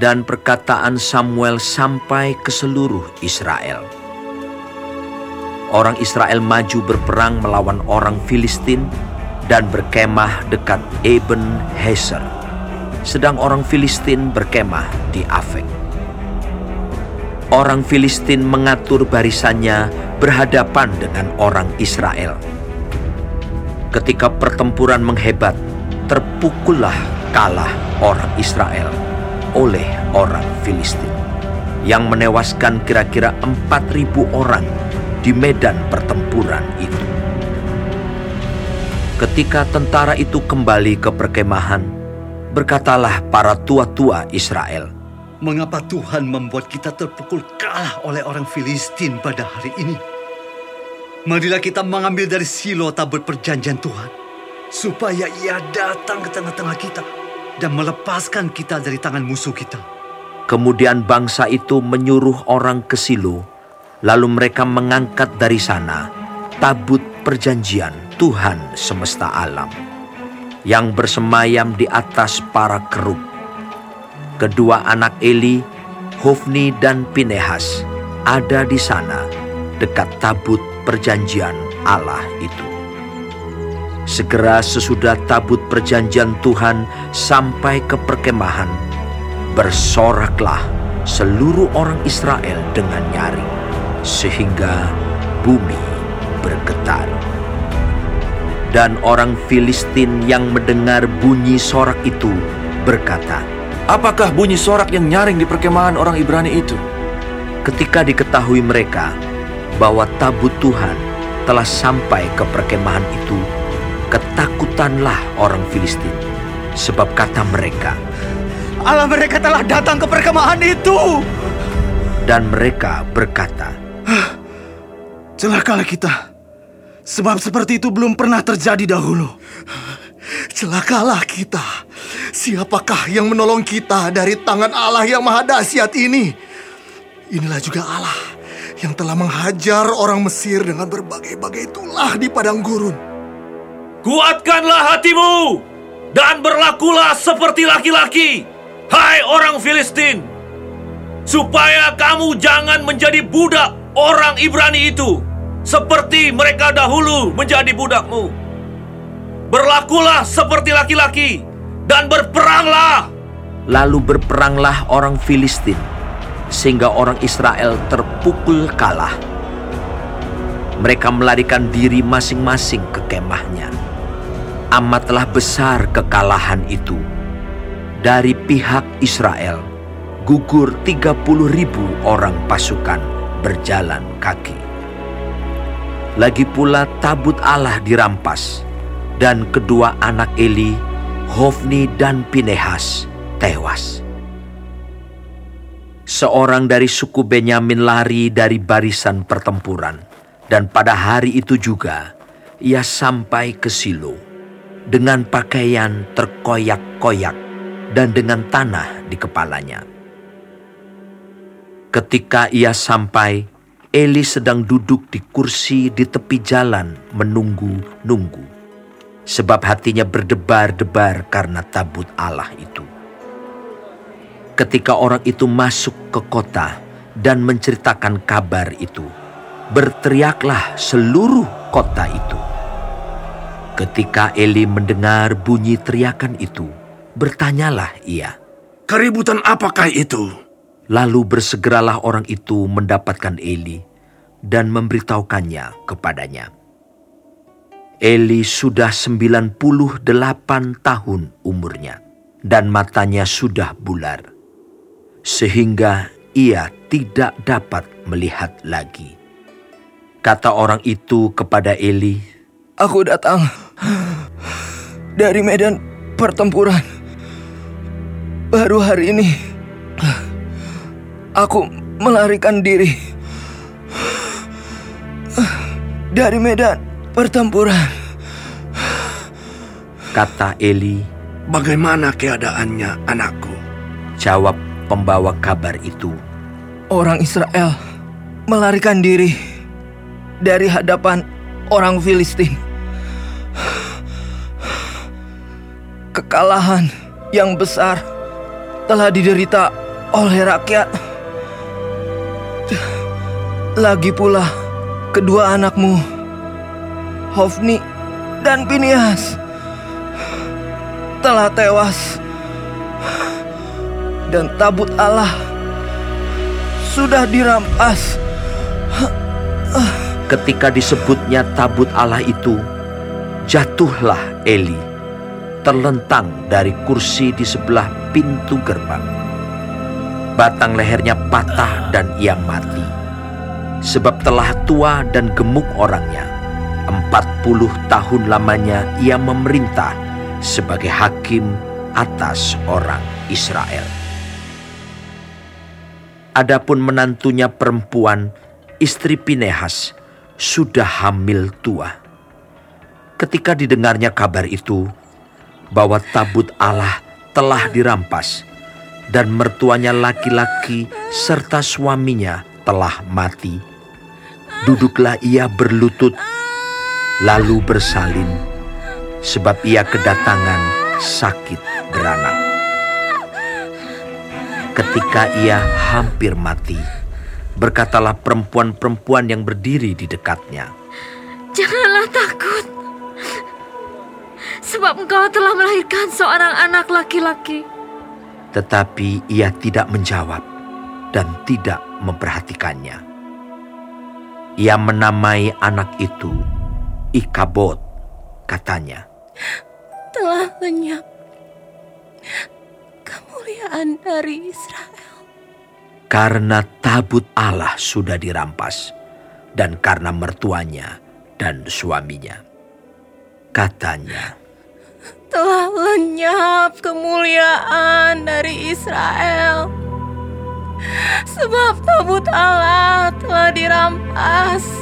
dan perkataan Samuel sampai ke seluruh Israel. Orang Israel maju berperang melawan orang Filistin dan berkemah dekat Eben Heser, sedang orang Filistin berkemah di Afek. Orang Filistin mengatur barisannya berhadapan dengan orang Israel. Ketika pertempuran menghebat, terpukullah kalah orang Israel oleh orang Filistin yang menewaskan kira-kira 4.000 orang di medan pertempuran itu. Ketika tentara itu kembali ke perkemahan, berkatalah para tua-tua Israel, Mengapa Tuhan membuat kita terpukul kalah oleh orang Filistin pada hari ini? Marilah kita mengambil dari silo tabut perjanjian Tuhan, supaya ia datang ke tengah-tengah kita dan melepaskan kita dari tangan musuh kita. Kemudian bangsa itu menyuruh orang ke Silo, lalu mereka mengangkat dari sana tabut perjanjian Tuhan semesta alam yang bersemayam di atas para kerub. Kedua anak Eli, Hofni dan Pinehas ada di sana dekat tabut perjanjian Allah itu. Segera sesudah tabut perjanjian Tuhan sampai ke perkemahan, bersoraklah seluruh orang Israel dengan nyaring, sehingga bumi bergetar. Dan orang Filistin yang mendengar bunyi sorak itu berkata, Apakah bunyi sorak yang nyaring di perkemahan orang Ibrani itu? ketika diketahui mereka bahwa tabut Tuhan telah sampai ke perkemahan itu, ketakutanlah orang Filistin. Sebab kata mereka, Allah mereka telah datang ke perkemahan itu. dan mereka berkata, Celakalah kita. Sebab seperti itu belum pernah terjadi dahulu. Celakalah kita. Siapakah yang menolong kita dari tangan Allah yang maha dahsyat ini? Inilah juga Allah yang telah menghajar orang Mesir dengan berbagai-bagai tulah di padang gurun. Kuatkanlah hatimu dan berlakulah seperti laki-laki, hai orang Filistin, supaya kamu jangan menjadi budak orang Ibrani itu, seperti mereka dahulu menjadi budakmu. Berlakulah seperti laki-laki dan berperanglah. lalu berperanglah orang Filistin, sehingga orang Israel terpukul kalah. Mereka melarikan diri masing-masing ke kemahnya. Amatlah besar kekalahan itu. Dari pihak Israel, gugur 30 ribu orang pasukan berjalan kaki. Lagi pula tabut Allah dirampas, dan kedua anak Eli, Hofni dan Pinehas, tewas. Seorang dari suku Benyamin lari dari barisan pertempuran, dan pada hari itu juga ia sampai ke Silo dengan pakaian terkoyak-koyak dan dengan tanah di kepalanya. Ketika ia sampai, Eli sedang duduk di kursi di tepi jalan menunggu-nunggu, sebab hatinya berdebar-debar karena tabut Allah itu. Ketika orang itu masuk ke kota dan menceritakan kabar itu, berteriaklah seluruh kota itu. Ketika Eli mendengar bunyi teriakan itu, bertanyalah ia. Keributan apakah itu? Lalu bersegeralah orang itu mendapatkan Eli dan memberitahukannya kepadanya. Eli sudah 98 tahun umurnya dan matanya sudah bular. Sehingga ia tidak dapat melihat lagi. Kata orang itu kepada Eli, Aku datang dari medan pertempuran. Baru hari ini aku melarikan diri dari medan pertempuran. kata Eli, Bagaimana keadaannya, anakku? jawab pembawa kabar itu. Orang Israel melarikan diri dari hadapan orang Filistin. Kekalahan yang besar telah diderita oleh rakyat. Lagi pula kedua anakmu, Hofni dan Pinias, telah tewas. Dan tabut Allah sudah dirampas. Ketika disebutnya tabut Allah itu, jatuhlah Eli, terlentang dari kursi di sebelah pintu gerbang. Batang lehernya patah dan ia mati. Sebab telah tua dan gemuk orangnya. Empat puluh tahun lamanya ia memerintah sebagai hakim atas orang Israel. Adapun menantunya perempuan, istri Pinehas, sudah hamil tua. Ketika didengarnya kabar itu, bahwa tabut Allah telah dirampas, dan mertuanya laki-laki serta suaminya telah mati, duduklah ia berlutut, lalu bersalin, sebab ia kedatangan sakit beranak ketika ia hampir mati. Berkatalah perempuan-perempuan yang berdiri di dekatnya. Janganlah takut, sebab engkau telah melahirkan seorang anak laki-laki. Tetapi ia tidak menjawab dan tidak memperhatikannya. Ia menamai anak itu Ikabod, katanya. Telah lenyap kemuliaan dari Israel. Karena tabut Allah sudah dirampas dan karena mertuanya dan suaminya. Katanya, telah lenyap kemuliaan dari Israel. Sebab tabut Allah telah dirampas